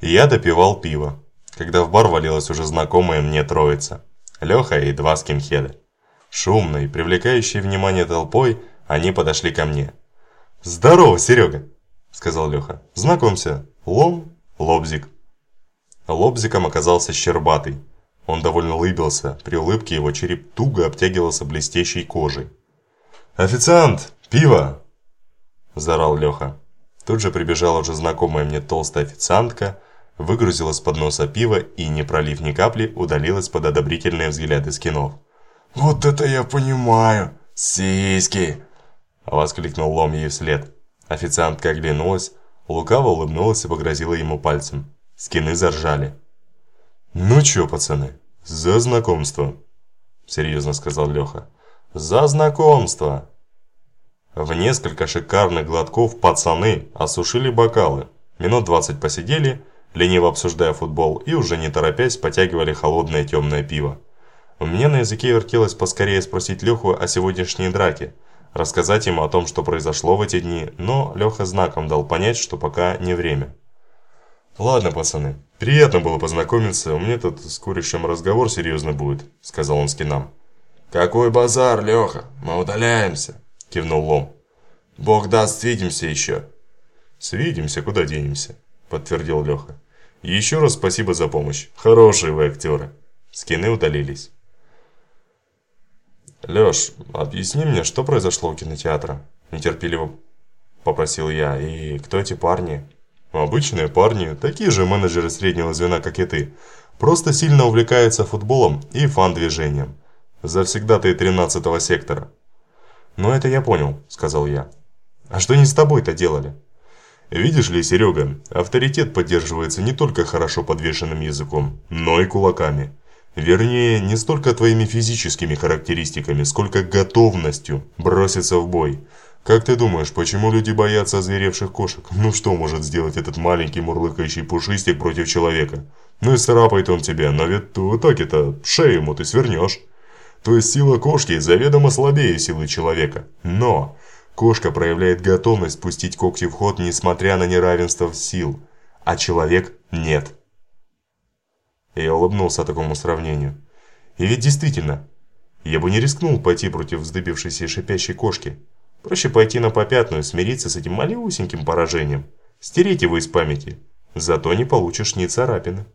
Я допивал пиво, когда в бар валилась уже знакомая мне троица. Леха и два скинхеда. Шумной, привлекающей внимание толпой, они подошли ко мне. «Здорово, Серега!» – сказал Леха. «Знакомься, Лом, Лобзик». Лобзиком оказался Щербатый. Он довольно улыбился, при улыбке его череп туго обтягивался блестящей кожей. «Официант! Пиво!» – заорал Леха. Тут же прибежала уже знакомая мне толстая официантка, выгрузила с подноса пиво и, не пролив ни капли, удалилась под одобрительные взгляды скинов. «Вот это я понимаю! Сиськи!» – воскликнул Лом ей вслед. Официантка оглянулась, лукаво улыбнулась и погрозила ему пальцем. Скины заржали. «Ну чё, пацаны, за знакомство!» – серьезно сказал Леха. «За знакомство!» В несколько шикарных глотков пацаны осушили бокалы. Минут двадцать посидели, лениво обсуждая футбол, и уже не торопясь потягивали холодное темное пиво. У меня на языке вертелось поскорее спросить Леху о сегодняшней драке, рассказать ему о том, что произошло в эти дни, но Леха знаком дал понять, что пока не время. «Ладно, пацаны, приятно было познакомиться, у меня тут с курящим разговор серьезно будет», — сказал он скинам. «Какой базар, Леха, мы удаляемся», – кивнул Лом. «Бог даст, свидимся еще». «Свидимся, куда денемся», – подтвердил Леха. «Еще раз спасибо за помощь. Хорошие вы актеры». Скины удалились. «Леш, объясни мне, что произошло у кинотеатра?» Нетерпеливо попросил я. «И кто эти парни?» «Обычные парни, такие же менеджеры среднего звена, как и ты. Просто сильно увлекаются футболом и фан-движением. Завсегдатые 13-го сектора». «Ну это я понял», — сказал я. «А что они с тобой-то делали?» «Видишь ли, Серега, авторитет поддерживается не только хорошо подвешенным языком, но и кулаками. Вернее, не столько твоими физическими характеристиками, сколько готовностью броситься в бой. Как ты думаешь, почему люди боятся озверевших кошек? Ну что может сделать этот маленький мурлыкающий пушистик против человека? Ну и царапает он тебя, но ведь в итоге-то шею ему ты свернешь». То есть сила кошки заведомо слабее силы человека. Но кошка проявляет готовность пустить когти в ход, несмотря на неравенство сил, а человек нет. Я улыбнулся такому сравнению. И ведь действительно, я бы не рискнул пойти против вздыбившейся и шипящей кошки. Проще пойти на попятную, смириться с этим малюсеньким поражением, стереть его из памяти. Зато не получишь ни царапины.